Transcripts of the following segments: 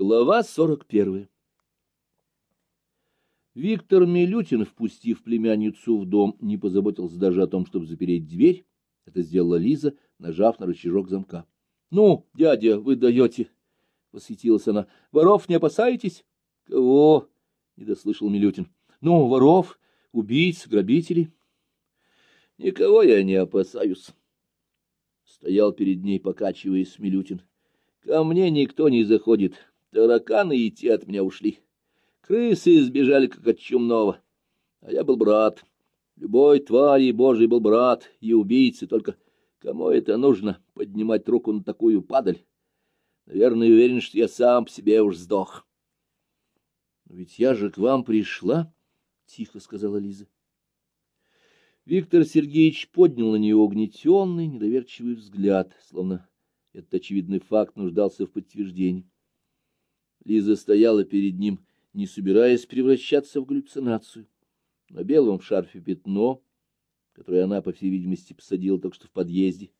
Глава сорок первая Виктор Милютин, впустив племянницу в дом, не позаботился даже о том, чтобы запереть дверь. Это сделала Лиза, нажав на рычажок замка. — Ну, дядя, вы даете! — восхитилась она. — Воров не опасаетесь? — Кого? — не дослышал Милютин. — Ну, воров, убийц, грабителей. — Никого я не опасаюсь. Стоял перед ней, покачиваясь Милютин. — Ко мне никто не заходит. Тараканы и те от меня ушли. Крысы сбежали, как от чумного. А я был брат. Любой твари Божий был брат и убийцы, только кому это нужно, поднимать руку на такую падаль? Наверное, уверен, что я сам по себе уж сдох. — ведь я же к вам пришла, — тихо сказала Лиза. Виктор Сергеевич поднял на нее угнетенный, недоверчивый взгляд, словно этот очевидный факт нуждался в подтверждении. Лиза стояла перед ним, не собираясь превращаться в галлюцинацию. На белом шарфе пятно, которое она, по всей видимости, посадила только что в подъезде.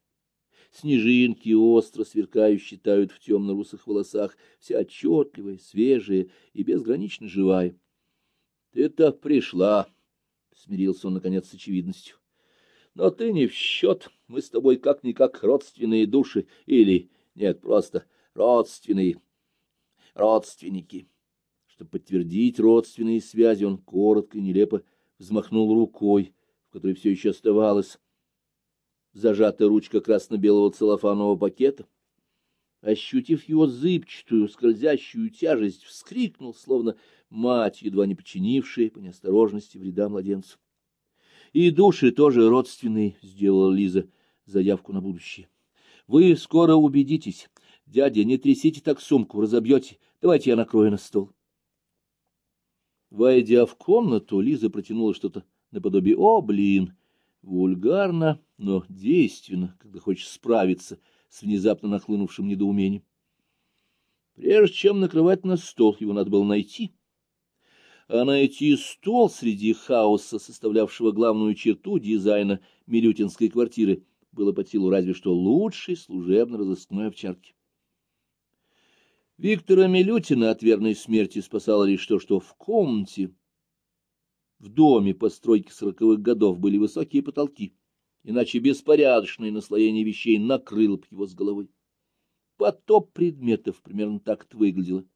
Снежинки, остро сверкающие, тают в темно-русых волосах, вся отчетливая, свежая и безгранично живая. — Ты так пришла, — смирился он, наконец, с очевидностью. — Но ты не в счет, мы с тобой как-никак родственные души, или, нет, просто родственные, родственники. Чтобы подтвердить родственные связи, он коротко и нелепо взмахнул рукой, в которой все еще оставалась зажатая ручка красно-белого целлофанового пакета. Ощутив его зыбчатую, скользящую тяжесть, вскрикнул, словно мать, едва не починившая по неосторожности вреда младенцу. — И души тоже родственные, — сделала Лиза заявку на будущее. — Вы скоро убедитесь. Дядя, не трясите так сумку, разобьете. Давайте я накрою на стол. Войдя в комнату, Лиза протянула что-то наподобие «О, блин!» Вульгарно, но действенно, когда хочешь справиться с внезапно нахлынувшим недоумением. Прежде чем накрывать на стол, его надо было найти. А найти стол среди хаоса, составлявшего главную черту дизайна Милютинской квартиры, было под силу разве что лучшей служебно-розыскной овчарки. Виктора Милютина от верной смерти спасало лишь то, что в комнате, в доме постройки сороковых годов были высокие потолки, иначе беспорядочное наслоение вещей накрыло б его с головой. Потоп предметов примерно так это выглядело.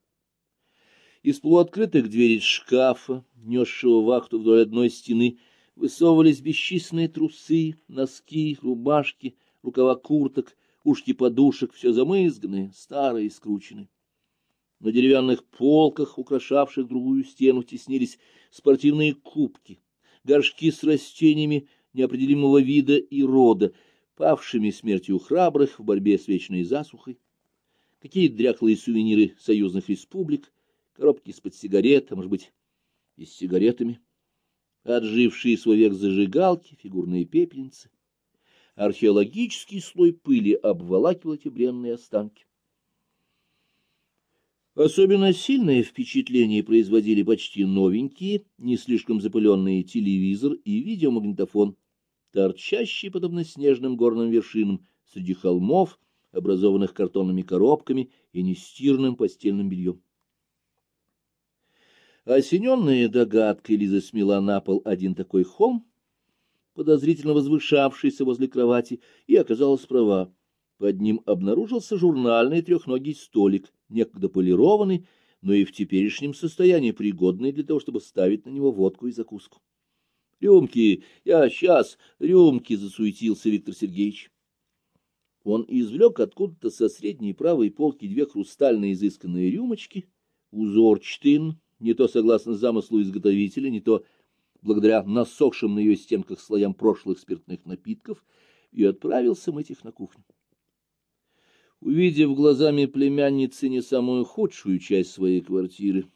Из полуоткрытых дверей шкафа, несшего вахту вдоль одной стены, высовывались бесчисленные трусы, носки, рубашки, рукава курток, ушки подушек, все замызганное, старое и скрученное. На деревянных полках, украшавших другую стену, теснились спортивные кубки, горшки с растениями неопределимого вида и рода, павшими смертью храбрых в борьбе с вечной засухой, какие-то дряхлые сувениры союзных республик, коробки из-под сигарет, а может быть, и с сигаретами, отжившие свой век зажигалки, фигурные пепельницы. Археологический слой пыли обволакивал эти бренные останки. Особенно сильное впечатление производили почти новенькие, не слишком запыленные телевизор и видеомагнитофон, торчащие подобно снежным горным вершинам среди холмов, образованных картонными коробками и нестирным постельным бельем. Осененная догадкой, Лиза смела на пол один такой холм, подозрительно возвышавшийся возле кровати, и оказалась права. Под ним обнаружился журнальный трехногий столик, некогда полированный, но и в теперешнем состоянии пригодный для того, чтобы ставить на него водку и закуску. — Рюмки! Я сейчас! Рюмки! — засуетился Виктор Сергеевич. Он извлек откуда-то со средней правой полки две хрустальные изысканные рюмочки, узорчатые, не то согласно замыслу изготовителя, не то благодаря насохшим на ее стенках слоям прошлых спиртных напитков, и отправился мыть их на кухню. Увидев глазами племянницы не самую худшую часть своей квартиры,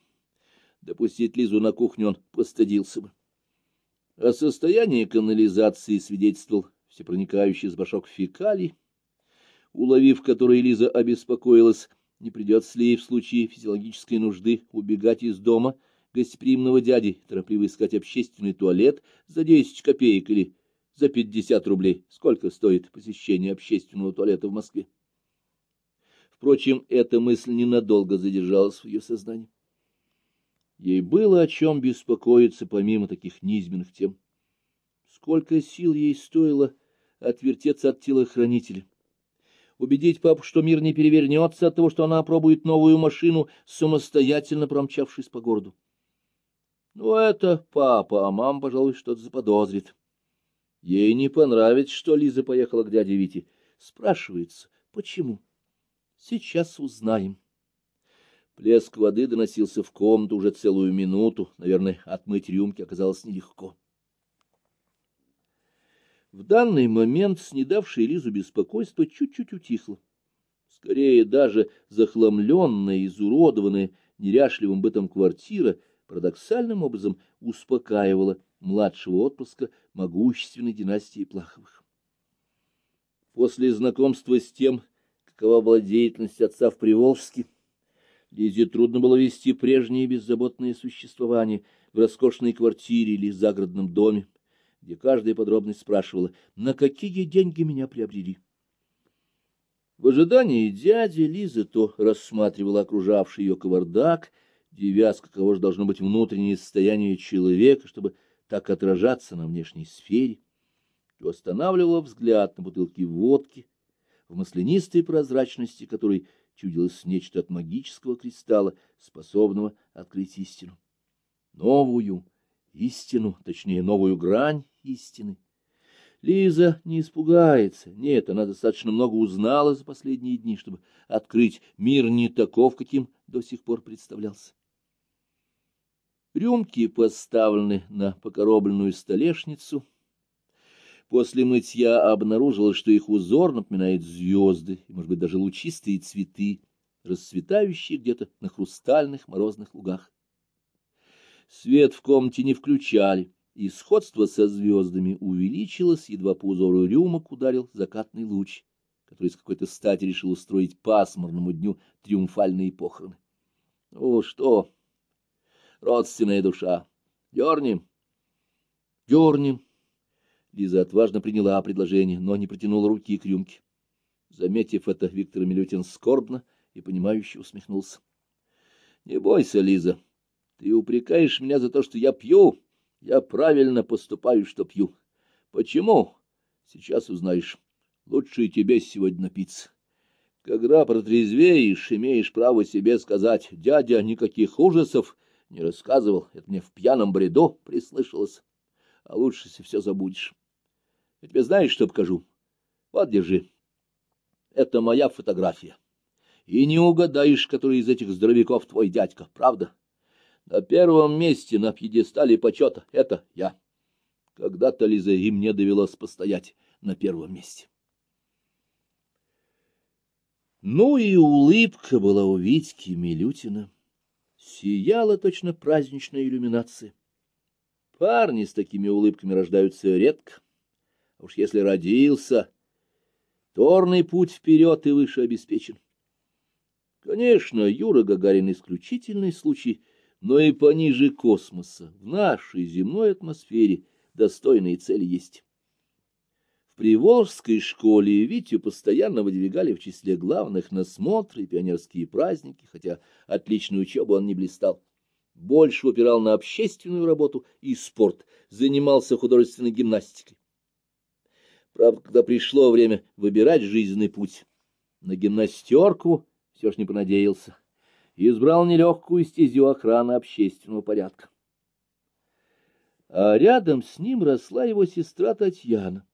допустить Лизу на кухню он постыдился бы. О состоянии канализации свидетельствовал всепроникающий сбашок фекалий, уловив который Лиза обеспокоилась, не придется ли ей в случае физиологической нужды убегать из дома гостеприимного дяди, торопливо искать общественный туалет за десять копеек или за пятьдесят рублей. Сколько стоит посещение общественного туалета в Москве? Впрочем, эта мысль ненадолго задержалась в ее сознании. Ей было о чем беспокоиться помимо таких низменных тем. Сколько сил ей стоило отвертеться от телохранителя. Убедить папу, что мир не перевернется от того, что она опробует новую машину, самостоятельно промчавшись по городу. Ну, это папа, а мама, пожалуй, что-то заподозрит. Ей не понравится, что Лиза поехала к дяде Вите. Спрашивается, почему? Сейчас узнаем. Плеск воды доносился в комнату уже целую минуту. Наверное, отмыть рюмки оказалось нелегко. В данный момент снедавшее Лизу беспокойство чуть-чуть утихло. Скорее, даже захламленная, изуродованная неряшливым бытом квартира парадоксальным образом успокаивала младшего отпрыска могущественной династии Плаховых. После знакомства с тем, какова была деятельность отца в Приволжске, Лизе трудно было вести прежнее беззаботное существование в роскошной квартире или загородном доме, где каждая подробность спрашивала, на какие деньги меня приобрели. В ожидании дяди Лиза то рассматривала окружавший ее кавардак, девяз, каково же должно быть внутреннее состояние человека, чтобы так отражаться на внешней сфере, то останавливала взгляд на бутылки водки, в маслянистой прозрачности которой чудилось нечто от магического кристалла, способного открыть истину. Новую истину, точнее, новую грань истины. Лиза не испугается. Нет, она достаточно много узнала за последние дни, чтобы открыть мир не таков, каким до сих пор представлялся. Рюмки поставлены на покоробленную столешницу. После мытья обнаружилось, что их узор напоминает звезды, и, может быть, даже лучистые цветы, расцветающие где-то на хрустальных морозных лугах. Свет в комнате не включали, и сходство со звездами увеличилось, едва по узору рюмок ударил закатный луч, который с какой-то стати решил устроить пасмурному дню триумфальные похороны. — Ну что, родственная душа, дернем? — Дернем. Лиза отважно приняла предложение, но не протянула руки к рюмке. Заметив это, Виктор Милютин скорбно и понимающе усмехнулся. — Не бойся, Лиза, ты упрекаешь меня за то, что я пью. Я правильно поступаю, что пью. Почему? Сейчас узнаешь. Лучше и тебе сегодня напиться. Когда протрезвеешь, имеешь право себе сказать, дядя никаких ужасов не рассказывал, это мне в пьяном бреду прислышалось. А лучше, все забудешь. Я тебе знаешь, что покажу? Вот, держи. Это моя фотография. И не угадаешь, который из этих здоровяков твой дядька, правда? На первом месте на пьедестале почета это я. Когда-то, Лиза, и мне довелось постоять на первом месте. Ну и улыбка была у Витьки Милютина. Сияла точно праздничная иллюминация. Парни с такими улыбками рождаются редко. Уж если родился, торный путь вперед и выше обеспечен. Конечно, Юра Гагарин исключительный случай, но и пониже космоса, в нашей земной атмосфере, достойные цели есть. В Приволжской школе Витю постоянно выдвигали в числе главных на смотры и пионерские праздники, хотя отличную учебу он не блистал больше упирал на общественную работу и спорт, занимался художественной гимнастикой. Правда, когда пришло время выбирать жизненный путь, на гимнастерку все ж не понадеялся и избрал нелегкую стезю охраны общественного порядка. А рядом с ним росла его сестра Татьяна,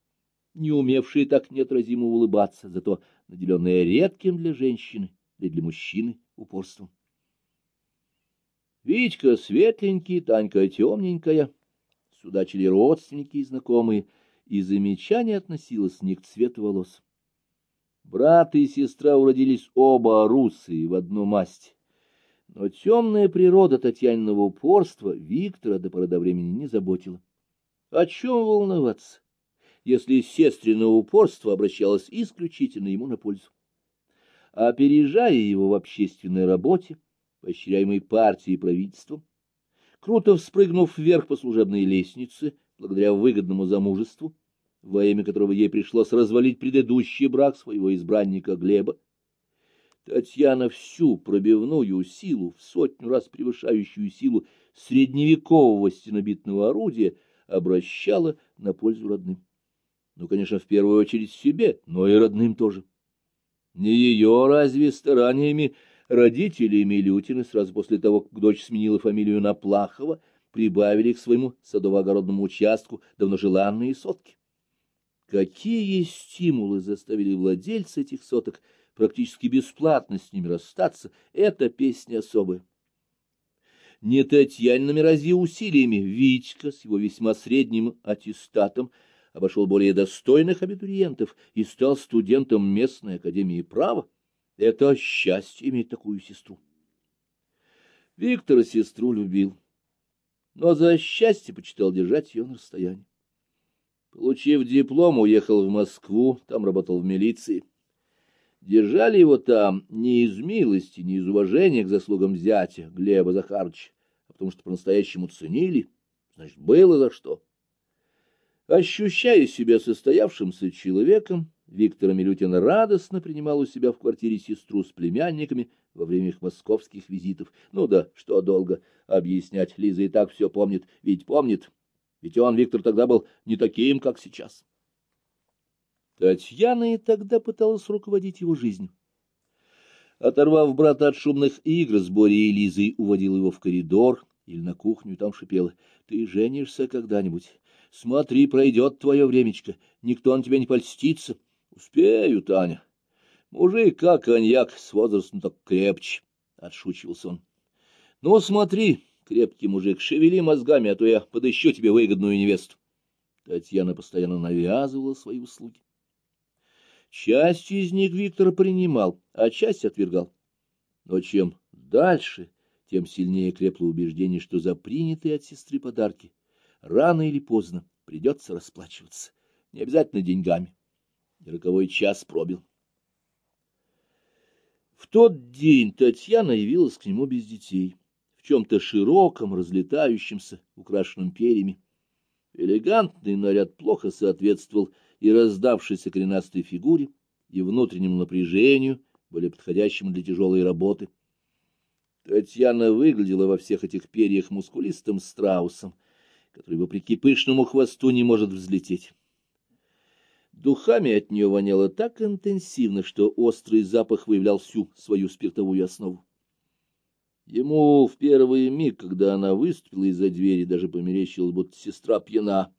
не умевшая так неотразимо улыбаться, зато наделенная редким для женщины, и для мужчины упорством. Витька светленький, Танька темненькая. Судачили родственники и знакомые, и замечание относилось не к цвету волос. Брат и сестра уродились оба русые в одну масть. Но темная природа Татьяниного упорства Виктора до поры до времени не заботила. О чем волноваться, если сестренное упорство обращалось исключительно ему на пользу? Опережая его в общественной работе, поощряемый партией и правительством, круто вспрыгнув вверх по служебной лестнице, благодаря выгодному замужеству, во имя которого ей пришлось развалить предыдущий брак своего избранника Глеба, Татьяна всю пробивную силу, в сотню раз превышающую силу средневекового стенобитного орудия, обращала на пользу родным. Ну, конечно, в первую очередь себе, но и родным тоже. Не ее разве стараниями родители Милютины сразу после того, как дочь сменила фамилию на Плахова, прибавили к своему садово-огородному участку давно желанные сотки? Какие стимулы заставили владельца этих соток практически бесплатно с ними расстаться, это песня особая. Не Татьяниными разве усилиями Витька с его весьма средним аттестатом обошел более достойных абитуриентов и стал студентом местной академии права. Это счастье иметь такую сестру. Виктор сестру любил, но за счастье почитал держать ее на расстоянии. Получив диплом, уехал в Москву, там работал в милиции. Держали его там не из милости, не из уважения к заслугам зятя Глеба Захаровича, а потому что по-настоящему ценили, значит, было за что. Ощущая себя состоявшимся человеком, Виктор Милютин радостно принимал у себя в квартире сестру с племянниками во время их московских визитов. Ну да, что долго объяснять, Лиза и так все помнит, ведь помнит, ведь он, Виктор, тогда был не таким, как сейчас. Татьяна и тогда пыталась руководить его жизнью. Оторвав брата от шумных игр с Борей и Лизой, уводила его в коридор или на кухню, там шипела. — Ты женишься когда-нибудь? Смотри, пройдет твое времечко, никто на тебя не польстится. — Успею, Таня. Мужик, как коньяк, с возрастом так крепче, — отшучивался он. — Ну, смотри, крепкий мужик, шевели мозгами, а то я подыщу тебе выгодную невесту. Татьяна постоянно навязывала свои услуги. Часть из них Виктор принимал, а часть отвергал. Но чем дальше, тем сильнее крепло убеждение, что за принятые от сестры подарки рано или поздно придется расплачиваться, не обязательно деньгами. Роковой час пробил. В тот день Татьяна явилась к нему без детей, в чем-то широком, разлетающемся, украшенном перьями. Элегантный наряд плохо соответствовал и раздавшейся коренастой фигуре, и внутреннему напряжению, более подходящему для тяжелой работы. Татьяна выглядела во всех этих перьях мускулистым страусом, который, вопреки пышному хвосту, не может взлететь. Духами от нее воняло так интенсивно, что острый запах выявлял всю свою спиртовую основу. Ему в первый миг, когда она выступила из-за двери, даже померещилась, будто сестра пьяна.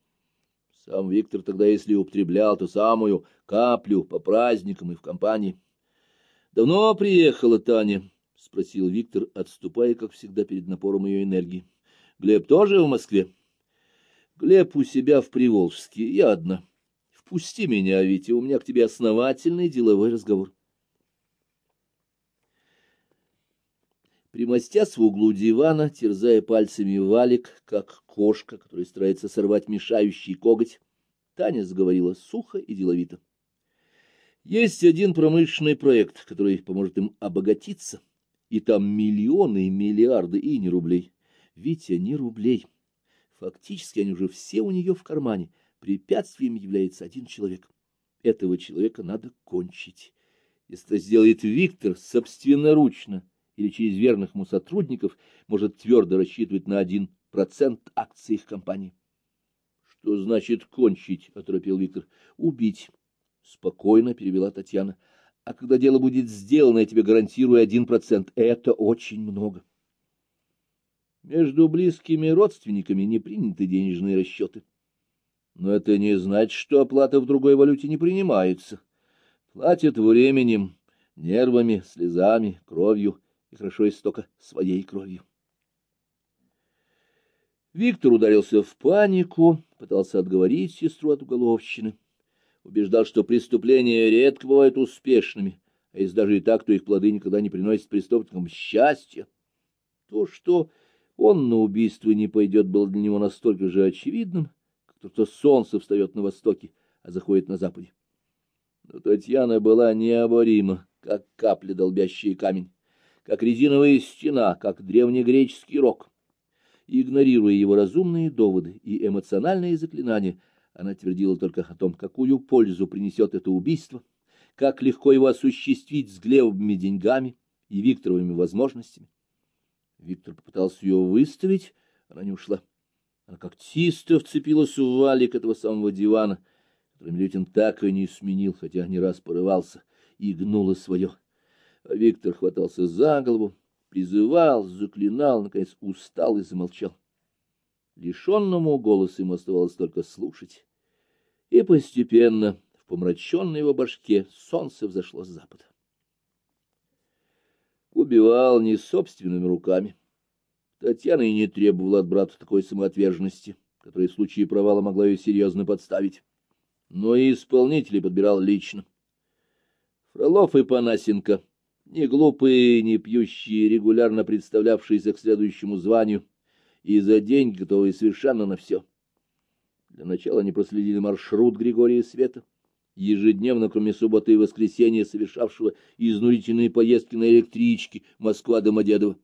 Сам Виктор тогда, если употреблял, то самую каплю по праздникам и в компании. — Давно приехала Таня? — спросил Виктор, отступая, как всегда, перед напором ее энергии. — Глеб тоже в Москве? — Глеб у себя в Приволжске, я одна. Впусти меня, Витя, у меня к тебе основательный деловой разговор. Примостясь в углу дивана, терзая пальцами валик, как кошка, которая старается сорвать мешающий коготь, Таня заговорила сухо и деловито. Есть один промышленный проект, который поможет им обогатиться, и там миллионы и миллиарды и не рублей. Витя, не рублей. Фактически они уже все у нее в кармане. Препятствием является один человек. Этого человека надо кончить. Если это сделает Виктор собственноручно, или через верных ему сотрудников может твердо рассчитывать на один процент акций их компании. — Что значит кончить? — оторопил Виктор. — Убить. — спокойно перевела Татьяна. — А когда дело будет сделано, я тебе гарантирую один процент. Это очень много. Между близкими родственниками не приняты денежные расчеты. Но это не значит, что оплата в другой валюте не принимается. Платят временем, нервами, слезами, кровью и хорошо если только своей кровью. Виктор ударился в панику, пытался отговорить сестру от уголовщины, убеждал, что преступления редко бывают успешными, а если даже и так, то их плоды никогда не приносят преступникам счастья. То, что он на убийство не пойдет, было для него настолько же очевидным, то, что солнце встает на востоке, а заходит на западе. Но Татьяна была необорима, как капля, долбящая камень как резиновая стена, как древнегреческий рок. Игнорируя его разумные доводы и эмоциональные заклинания, она твердила только о том, какую пользу принесет это убийство, как легко его осуществить с Глебовыми деньгами и Викторовыми возможностями. Виктор попытался ее выставить, она не ушла. Она как тисто вцепилась в валик этого самого дивана, который Милютин так и не сменил, хотя не раз порывался, и гнула свое. А Виктор хватался за голову, призывал, заклинал, наконец устал и замолчал. Лишенному голосу ему оставалось только слушать. И постепенно в помраченной его башке солнце взошло с запада. Убивал не собственными руками. Татьяна и не требовала от брата такой самоотверженности, которая в случае провала могла ее серьезно подставить. Но и исполнителей подбирал лично. Фролов и Панасенко, не глупые, не пьющие, регулярно представлявшиеся к следующему званию, и за деньги готовые совершенно на все. Для начала они проследили маршрут Григория Света, ежедневно, кроме субботы и воскресенья, совершавшего изнурительные поездки на электричке Москва-Домодедово.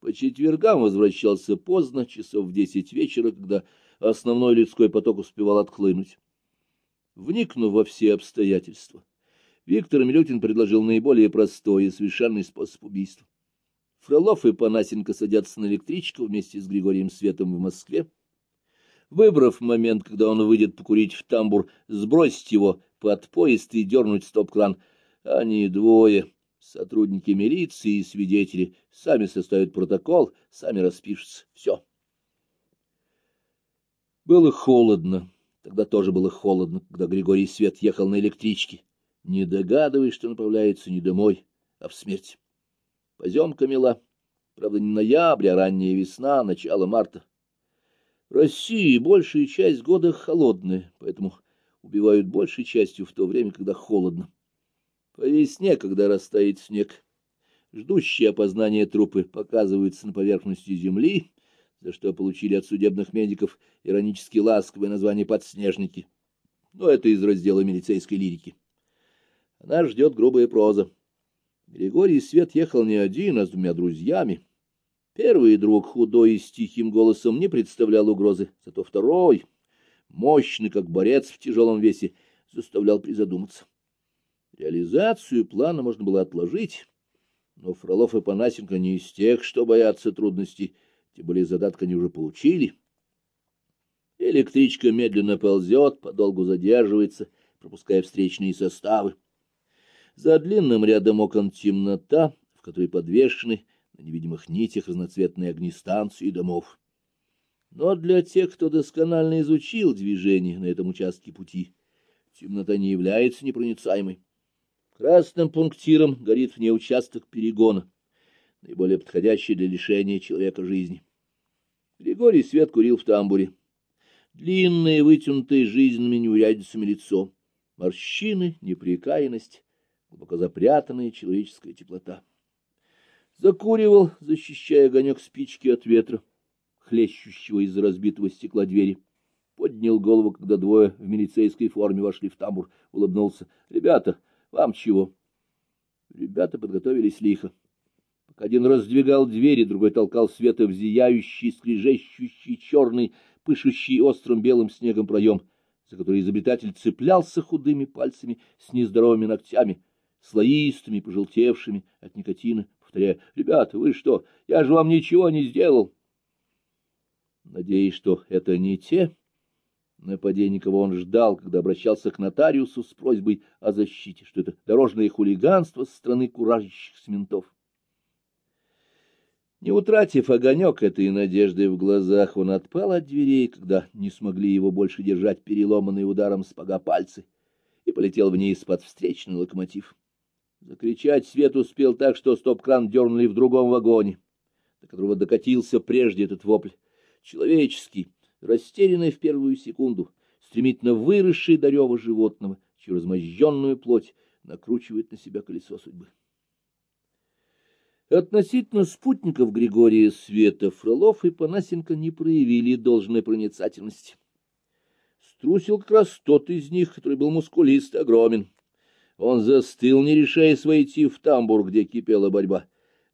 По четвергам возвращался поздно, часов в десять вечера, когда основной людской поток успевал отхлынуть. Вникнув во все обстоятельства, Виктор Милютин предложил наиболее простой и совершенный способ убийства. Фролов и Панасенко садятся на электричку вместе с Григорием Светом в Москве. Выбрав момент, когда он выйдет покурить в тамбур, сбросить его под поезд и дернуть стоп-кран, они двое Сотрудники милиции и свидетели сами составят протокол, сами распишутся. Все. Было холодно. Тогда тоже было холодно, когда Григорий Свет ехал на электричке, не догадываясь, что направляется не домой, а в смерть. Поземка мела. Правда, не ноябрь, а ранняя весна, начало марта. В России большая часть года холодная, поэтому убивают большей частью в то время, когда холодно. По весне, когда растает снег, ждущие опознания трупы показываются на поверхности земли, за что получили от судебных медиков иронически ласковое название «подснежники». Но это из раздела милицейской лирики. Она ждет грубая проза. Григорий Свет ехал не один, а с двумя друзьями. Первый друг, худой и с тихим голосом, не представлял угрозы, зато второй, мощный, как борец в тяжелом весе, заставлял призадуматься. Реализацию плана можно было отложить, но Фролов и Панасенко не из тех, что боятся трудностей, тем более задатка они уже получили. Электричка медленно ползет, подолгу задерживается, пропуская встречные составы. За длинным рядом окон темнота, в которой подвешены на невидимых нитях разноцветные огни станции и домов. Но для тех, кто досконально изучил движение на этом участке пути, темнота не является непроницаемой. Красным пунктиром горит вне участок перегона, наиболее подходящий для лишения человека жизни. Григорий Свет курил в тамбуре. Длинное, вытянутое жизненными неурядицами лицо, морщины, непрекаянность, глубоко запрятанная человеческая теплота. Закуривал, защищая огонек спички от ветра, хлещущего из разбитого стекла двери. Поднял голову, когда двое в милицейской форме вошли в тамбур, улыбнулся. — Ребята, вам чего? Ребята подготовились лихо. Пока один раздвигал двери, другой толкал света в зияющий, скрежещущий, черный, пышущий острым белым снегом проем, за который изобретатель цеплялся худыми пальцами с нездоровыми ногтями, слоистыми, пожелтевшими от никотина, повторяя, «Ребята, вы что? Я же вам ничего не сделал!» Надеюсь, что это не те, Нападение, кого он ждал, когда обращался к нотариусу с просьбой о защите, что это дорожное хулиганство со стороны куражащихся ментов. Не утратив огонек этой надежды в глазах, он отпал от дверей, когда не смогли его больше держать переломанные ударом спага пальцы, и полетел вниз под встречный локомотив. Закричать свет успел так, что стоп-кран дернули в другом вагоне, до которого докатился прежде этот вопль. Человеческий, растерянный в первую секунду, стремительно выросший до рева животного, чью размозженную плоть накручивает на себя колесо судьбы. Относительно спутников Григория Света Фролов и Панасенко не проявили должной проницательности. Струсил как раз тот из них, который был мускулист и огромен. Он застыл, не решаясь войти в тамбур, где кипела борьба.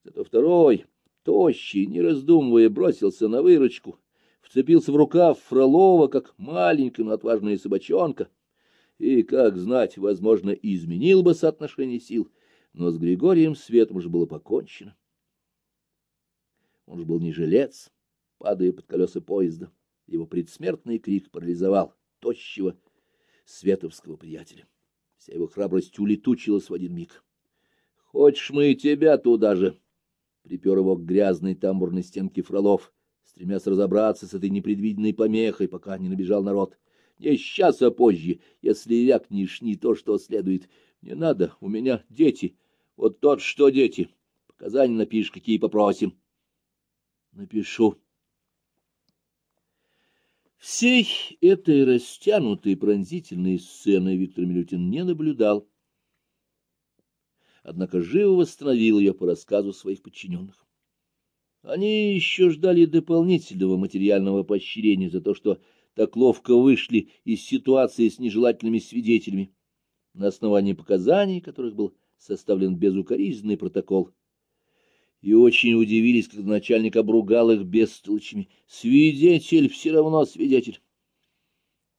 Зато второй, тощий, не раздумывая, бросился на выручку — вцепился в рукав Фролова, как маленькая, но отважная собачонка. и, как знать, возможно, изменил бы соотношение сил, но с Григорием Светом уже было покончено. Он же был не жилец, падая под колеса поезда. Его предсмертный крик парализовал тощего световского приятеля. Вся его храбрость улетучилась в один миг. — Хочешь, мы и тебя туда же? — припер его к грязной тамбурной стенке Фролов, стремясь разобраться с этой непредвиденной помехой, пока не набежал народ. — Не сейчас, а позже, если вякнешь не то, что следует. Не надо, у меня дети. Вот тот, что дети. Показания напишешь, какие попросим. — Напишу. Всей этой растянутой пронзительной сцены Виктор Милютин не наблюдал, однако живо восстановил ее по рассказу своих подчиненных. Они еще ждали дополнительного материального поощрения за то, что так ловко вышли из ситуации с нежелательными свидетелями, на основании показаний, которых был составлен безукоризненный протокол и очень удивились, когда начальник обругал их бестолочами. Свидетель все равно свидетель.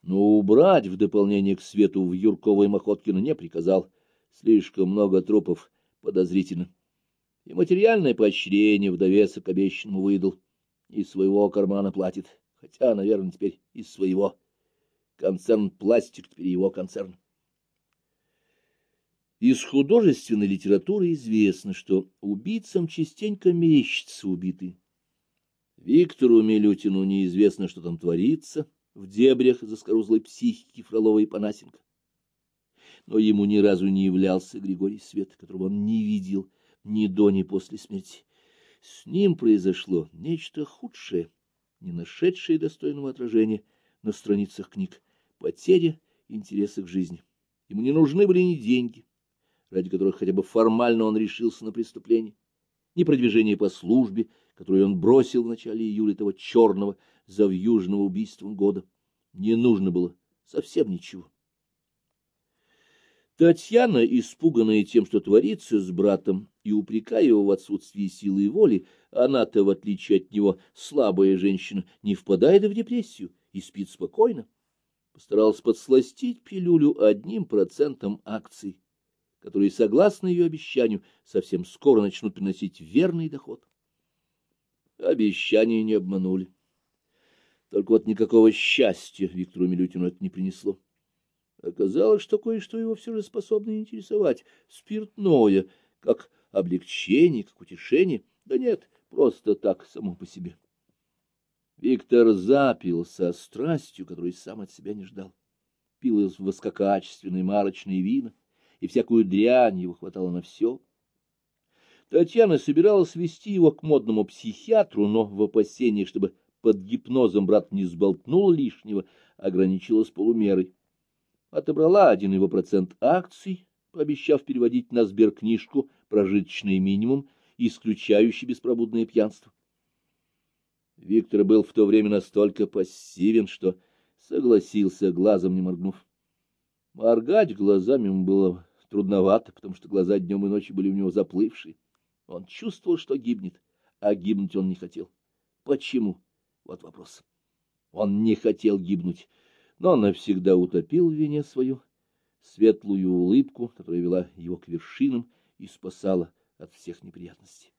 Но убрать в дополнение к свету в Юркова и Мохоткина не приказал. Слишком много трупов подозрительно. И материальное поощрение в довесок к обещанному выдал. Из своего кармана платит. Хотя, наверное, теперь из своего. Концерн «Пластик» теперь его концерн. Из художественной литературы известно, что убийцам частенько мерещится убитый. Виктору Милютину неизвестно, что там творится в дебрях заскорузлой психики Фролова и Панасенко. Но ему ни разу не являлся Григорий Свет, которого он не видел ни до, ни после смерти. С ним произошло нечто худшее, не нашедшее достойного отражения на страницах книг, потеря интереса к жизни. Ему не нужны были ни деньги, ради которых хотя бы формально он решился на преступление, ни продвижение по службе, которое он бросил в начале июля того черного, завьюжного убийством года. Не нужно было совсем ничего. Татьяна, испуганная тем, что творится с братом, и упрекая его в отсутствии силы и воли, она-то, в отличие от него, слабая женщина, не впадает в депрессию и спит спокойно, постаралась подсластить пилюлю одним процентом акций которые, согласно ее обещанию, совсем скоро начнут приносить верный доход. Обещания не обманули. Только вот никакого счастья Виктору Милютину это не принесло. Оказалось, что кое-что его все же способно интересовать. Спиртное, как облегчение, как утешение. Да нет, просто так, само по себе. Виктор запил со страстью, которую сам от себя не ждал. Пил из высококачественной марочной вина и всякую дрянь его хватало на все. Татьяна собиралась вести его к модному психиатру, но в опасении, чтобы под гипнозом брат не сболтнул лишнего, ограничилась полумерой. Отобрала один его процент акций, пообещав переводить на сберкнижку прожиточный минимум, исключающий беспробудное пьянство. Виктор был в то время настолько пассивен, что согласился, глазом не моргнув. Моргать глазами ему было трудновато, потому что глаза днем и ночью были у него заплывшие. Он чувствовал, что гибнет, а гибнуть он не хотел. Почему? Вот вопрос. Он не хотел гибнуть, но навсегда утопил в вине свою светлую улыбку, которая вела его к вершинам и спасала от всех неприятностей.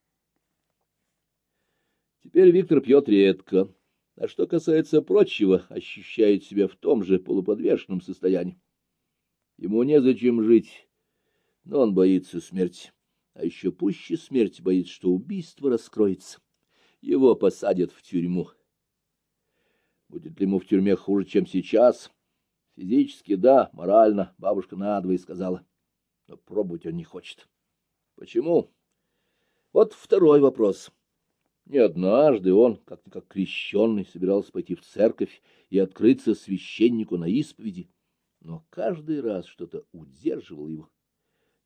Теперь Виктор пьет редко, а что касается прочего, ощущает себя в том же полуподвешенном состоянии. Ему незачем жить, но он боится смерти. А еще пуще смерти боится, что убийство раскроется. Его посадят в тюрьму. Будет ли ему в тюрьме хуже, чем сейчас? Физически да, морально, бабушка надвое сказала. Но пробовать он не хочет. Почему? Вот второй вопрос. Не однажды он, как-никак крещенный, собирался пойти в церковь и открыться священнику на исповеди, но каждый раз что-то удерживало его.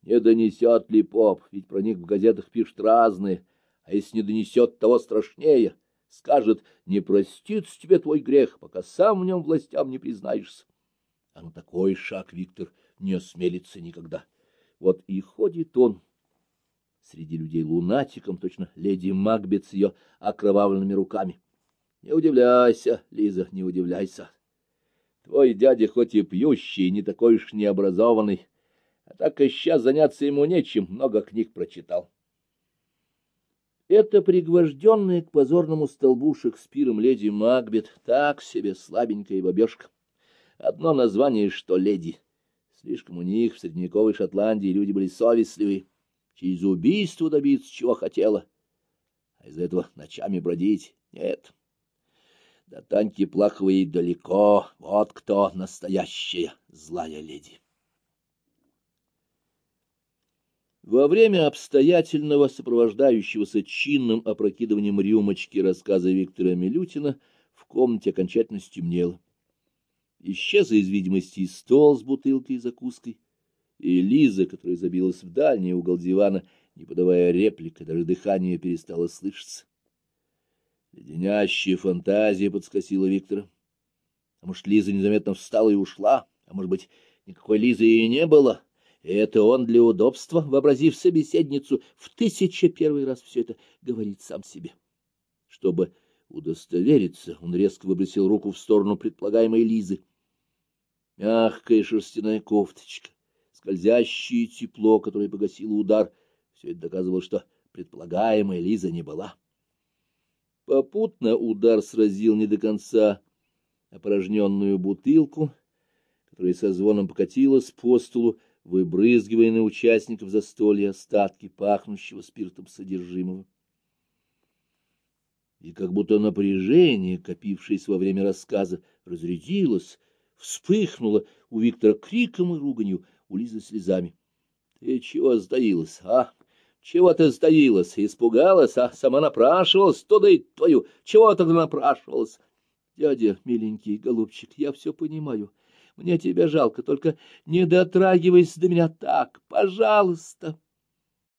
Не донесет ли поп, ведь про них в газетах пишут разные, а если не донесет, того страшнее. Скажет, не простится тебе твой грех, пока сам в нем властям не признаешься. А на такой шаг Виктор не осмелится никогда. Вот и ходит он среди людей лунатиком, точно леди Макбет с ее окровавленными руками. Не удивляйся, Лиза, не удивляйся. Твой дядя хоть и пьющий, не такой уж необразованный, а так и сейчас заняться ему нечем, много книг прочитал. Это пригвожденная к позорному столбу Шекспиром леди Макбет, так себе слабенькая бабешка. Одно название, что леди. Слишком у них в средневековой Шотландии люди были совестливые. Через убийство добиться, чего хотела. А из-за этого ночами бродить нет. До Таньки Плаховой далеко. Вот кто настоящая злая леди. Во время обстоятельного, сопровождающегося чинным опрокидыванием рюмочки рассказа Виктора Милютина, в комнате окончательно стемнело. Исчез из видимости стол с бутылкой и закуской, и Лиза, которая забилась в дальний угол дивана, не подавая реплика, даже дыхание перестало слышаться. Леденящая фантазия подскосила Виктора. А может, Лиза незаметно встала и ушла, а может быть, никакой Лизы и не было. Это он для удобства, вообразив собеседницу, в тысяча первый раз все это говорит сам себе. Чтобы удостовериться, он резко выбросил руку в сторону предполагаемой Лизы. Мягкая шерстяная кофточка, скользящее тепло, которое погасило удар, все это доказывало, что предполагаемая Лиза не была. Попутно удар сразил не до конца опорожненную бутылку, которая со звоном покатилась по столу, выбрызгивая на участников застолья остатки пахнущего спиртом содержимого. И как будто напряжение, копившееся во время рассказа, разрядилось, вспыхнуло у Виктора криком и руганью, у Лизы слезами. — Ты чего сдаилась, а? Чего ты сдаилась? Испугалась, а сама напрашивалась? Туда и твою. Чего тогда напрашивалась? Дядя, миленький голубчик, я все понимаю. Мне тебя жалко, только не дотрагивайся до меня так, пожалуйста.